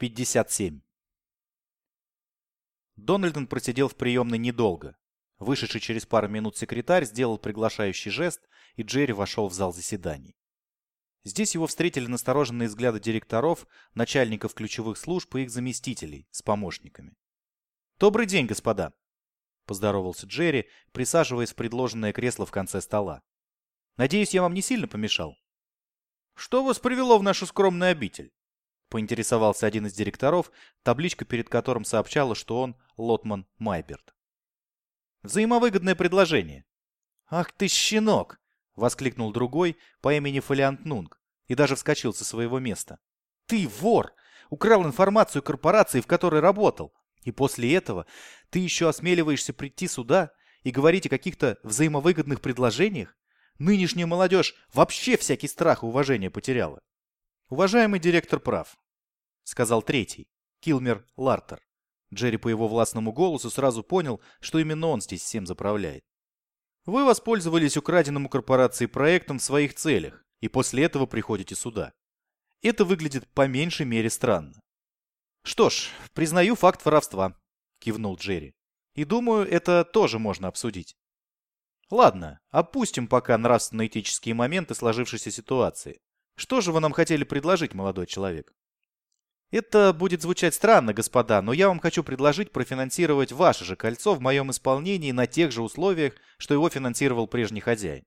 57. Дональдон просидел в приемной недолго. Вышедший через пару минут секретарь сделал приглашающий жест, и Джерри вошел в зал заседаний. Здесь его встретили настороженные взгляды директоров, начальников ключевых служб и их заместителей с помощниками. «Добрый день, господа!» – поздоровался Джерри, присаживаясь в предложенное кресло в конце стола. «Надеюсь, я вам не сильно помешал?» «Что вас привело в нашу скромную обитель?» – поинтересовался один из директоров, табличка перед которым сообщала, что он Лотман Майберт. «Взаимовыгодное предложение». «Ах ты, щенок!» — воскликнул другой по имени Фолиант Нунг и даже вскочил со своего места. «Ты вор! Украл информацию корпорации, в которой работал. И после этого ты еще осмеливаешься прийти сюда и говорить о каких-то взаимовыгодных предложениях? Нынешняя молодежь вообще всякий страх и уважение потеряла. Уважаемый директор прав, сказал третий, Килмер Лартер. Джерри по его властному голосу сразу понял, что именно он здесь всем заправляет. Вы воспользовались украденным у корпорации проектом в своих целях, и после этого приходите сюда. Это выглядит по меньшей мере странно. Что ж, признаю факт воровства, кивнул Джерри. И думаю, это тоже можно обсудить. Ладно, опустим пока нравственно-этические моменты сложившейся ситуации. Что же вы нам хотели предложить, молодой человек? Это будет звучать странно, господа, но я вам хочу предложить профинансировать ваше же кольцо в моем исполнении на тех же условиях, что его финансировал прежний хозяин.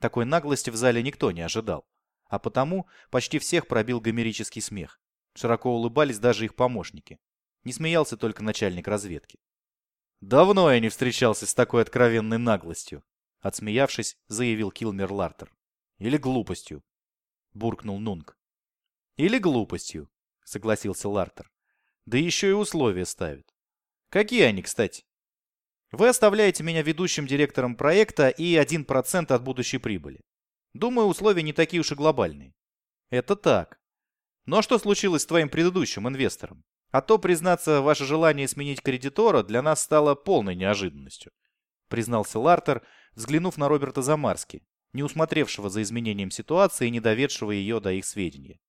Такой наглости в зале никто не ожидал. А потому почти всех пробил гомерический смех. Широко улыбались даже их помощники. Не смеялся только начальник разведки. «Давно я не встречался с такой откровенной наглостью», Отсмеявшись, заявил Килмер Лартер. «Или глупостью», — буркнул Нунг. «Или глупостью», — согласился Лартер. «Да еще и условия ставят». «Какие они, кстати?» «Вы оставляете меня ведущим директором проекта и 1% от будущей прибыли. Думаю, условия не такие уж и глобальные». «Это так. Но что случилось с твоим предыдущим инвестором? А то, признаться, ваше желание сменить кредитора для нас стало полной неожиданностью», — признался Лартер, — взглянув на Роберта Замарски, не усмотревшего за изменением ситуации и не доведшего ее до их сведения.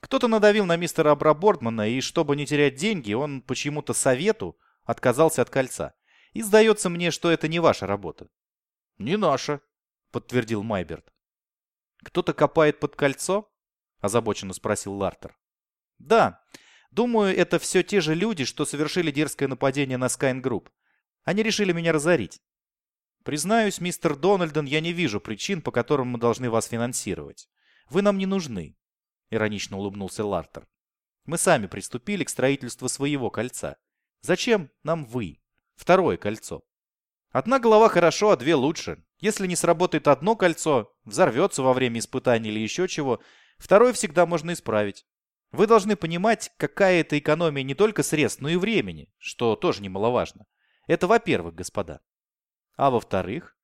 Кто-то надавил на мистера Абрабортмана, и чтобы не терять деньги, он почему-то совету отказался от кольца. И сдается мне, что это не ваша работа. — Не наша, — подтвердил Майберт. — Кто-то копает под кольцо? — озабоченно спросил Лартер. — Да. Думаю, это все те же люди, что совершили дерзкое нападение на Скайн Групп. Они решили меня разорить. Признаюсь, мистер Дональден, я не вижу причин, по которым мы должны вас финансировать. Вы нам не нужны, иронично улыбнулся Лартер. Мы сами приступили к строительству своего кольца. Зачем нам вы? Второе кольцо. Одна голова хорошо, а две лучше. Если не сработает одно кольцо, взорвется во время испытаний или еще чего, второе всегда можно исправить. Вы должны понимать, какая это экономия не только средств, но и времени, что тоже немаловажно. Это во-первых, господа. А во-вторых?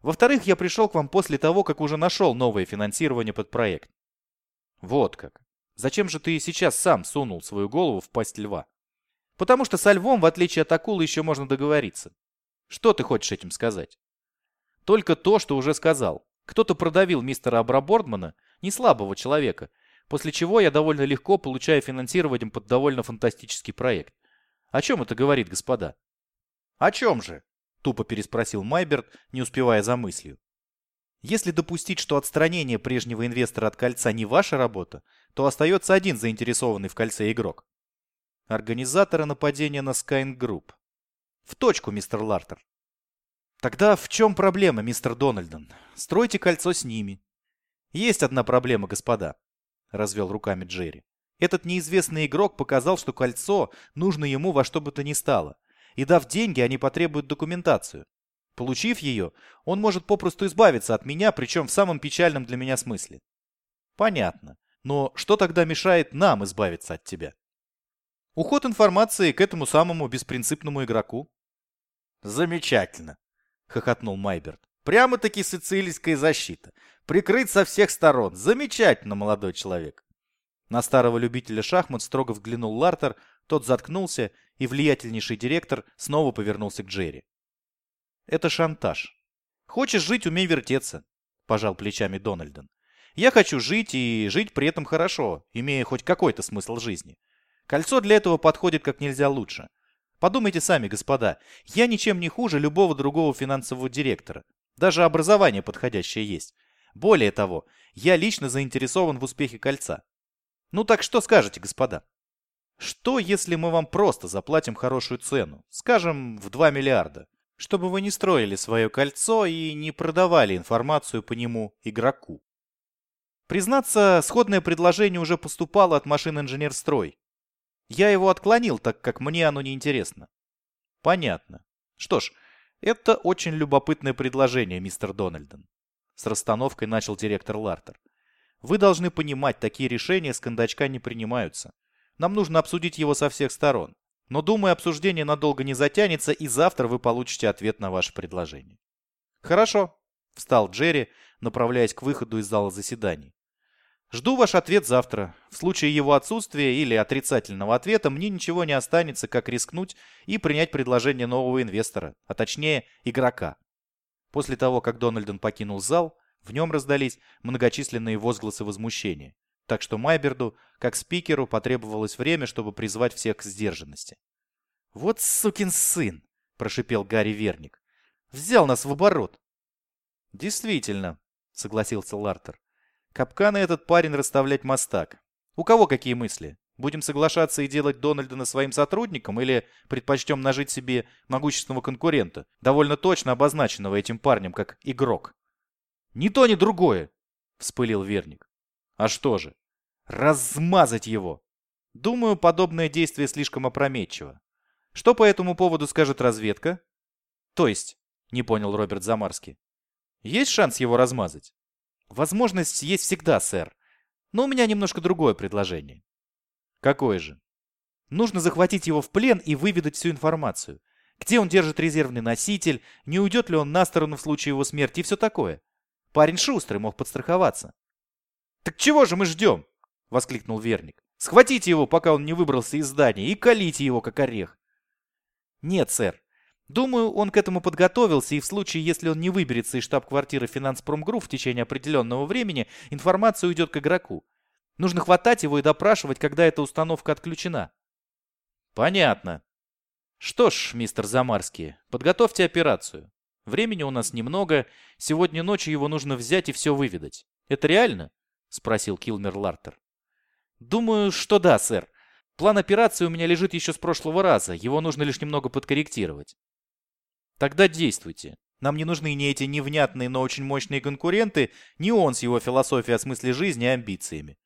Во-вторых, я пришел к вам после того, как уже нашел новое финансирование под проект. Вот как. Зачем же ты сейчас сам сунул свою голову в пасть льва? Потому что со львом, в отличие от акулы, еще можно договориться. Что ты хочешь этим сказать? Только то, что уже сказал. Кто-то продавил мистера Абрабордмана, не слабого человека, после чего я довольно легко получаю финансирование под довольно фантастический проект. О чем это говорит, господа? О чем же? Тупо переспросил Майберт, не успевая за мыслью. Если допустить, что отстранение прежнего инвестора от кольца не ваша работа, то остается один заинтересованный в кольце игрок. Организатора нападения на Skyne Group. В точку, мистер Лартер. Тогда в чем проблема, мистер Дональдон? Стройте кольцо с ними. Есть одна проблема, господа, развел руками Джерри. Этот неизвестный игрок показал, что кольцо нужно ему во что бы то ни стало – и дав деньги, они потребуют документацию. Получив ее, он может попросту избавиться от меня, причем в самом печальном для меня смысле. Понятно. Но что тогда мешает нам избавиться от тебя? Уход информации к этому самому беспринципному игроку. Замечательно, хохотнул Майберт. Прямо-таки сицилийская защита. Прикрыть со всех сторон. Замечательно, молодой человек. На старого любителя шахмат строго взглянул Лартер, тот заткнулся, и влиятельнейший директор снова повернулся к Джерри. «Это шантаж. Хочешь жить, умей вертеться», – пожал плечами Дональден. «Я хочу жить и жить при этом хорошо, имея хоть какой-то смысл жизни. Кольцо для этого подходит как нельзя лучше. Подумайте сами, господа, я ничем не хуже любого другого финансового директора. Даже образование подходящее есть. Более того, я лично заинтересован в успехе кольца. Ну так что скажете, господа? Что, если мы вам просто заплатим хорошую цену, скажем, в 2 миллиарда, чтобы вы не строили свое кольцо и не продавали информацию по нему игроку? Признаться, сходное предложение уже поступало от машин Инженерстрой. Я его отклонил, так как мне оно не интересно. Понятно. Что ж, это очень любопытное предложение, мистер Дональден. С расстановкой начал директор Лартер. Вы должны понимать, такие решения с кондачка не принимаются. Нам нужно обсудить его со всех сторон. Но, думаю, обсуждение надолго не затянется, и завтра вы получите ответ на ваше предложение. Хорошо, встал Джерри, направляясь к выходу из зала заседаний. Жду ваш ответ завтра. В случае его отсутствия или отрицательного ответа мне ничего не останется, как рискнуть и принять предложение нового инвестора, а точнее игрока. После того, как Дональден покинул зал, в нем раздались многочисленные возгласы возмущения так что Майберду, как спикеру, потребовалось время, чтобы призвать всех к сдержанности. «Вот сукин сын!» – прошипел Гарри Верник. «Взял нас в оборот!» «Действительно», – согласился Лартер. «Капканы этот парень расставлять мастак. У кого какие мысли? Будем соглашаться и делать Дональдона своим сотрудником или предпочтем нажить себе могущественного конкурента, довольно точно обозначенного этим парнем как игрок?» «Ни то, ни другое!» – вспылил Верник. «А что же? Размазать его. Думаю, подобное действие слишком опрометчиво. Что по этому поводу скажет разведка? То есть, не понял Роберт Замарский. Есть шанс его размазать? Возможность есть всегда, сэр. Но у меня немножко другое предложение. Какое же? Нужно захватить его в плен и выведать всю информацию. Где он держит резервный носитель, не уйдет ли он на сторону в случае его смерти и все такое. Парень шустрый, мог подстраховаться. Так чего же мы ждем? — воскликнул Верник. «Схватите его, пока он не выбрался из здания, и колите его, как орех!» «Нет, сэр. Думаю, он к этому подготовился, и в случае, если он не выберется из штаб-квартиры Финанспромгрупп в течение определенного времени, информация уйдет к игроку. Нужно хватать его и допрашивать, когда эта установка отключена». «Понятно. Что ж, мистер Замарский, подготовьте операцию. Времени у нас немного, сегодня ночью его нужно взять и все выведать. Это реально?» — спросил Килмер Лартер. «Думаю, что да, сэр. План операции у меня лежит еще с прошлого раза. Его нужно лишь немного подкорректировать». «Тогда действуйте. Нам не нужны ни эти невнятные, но очень мощные конкуренты, ни он с его философией о смысле жизни и амбициями».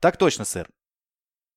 «Так точно, сэр»,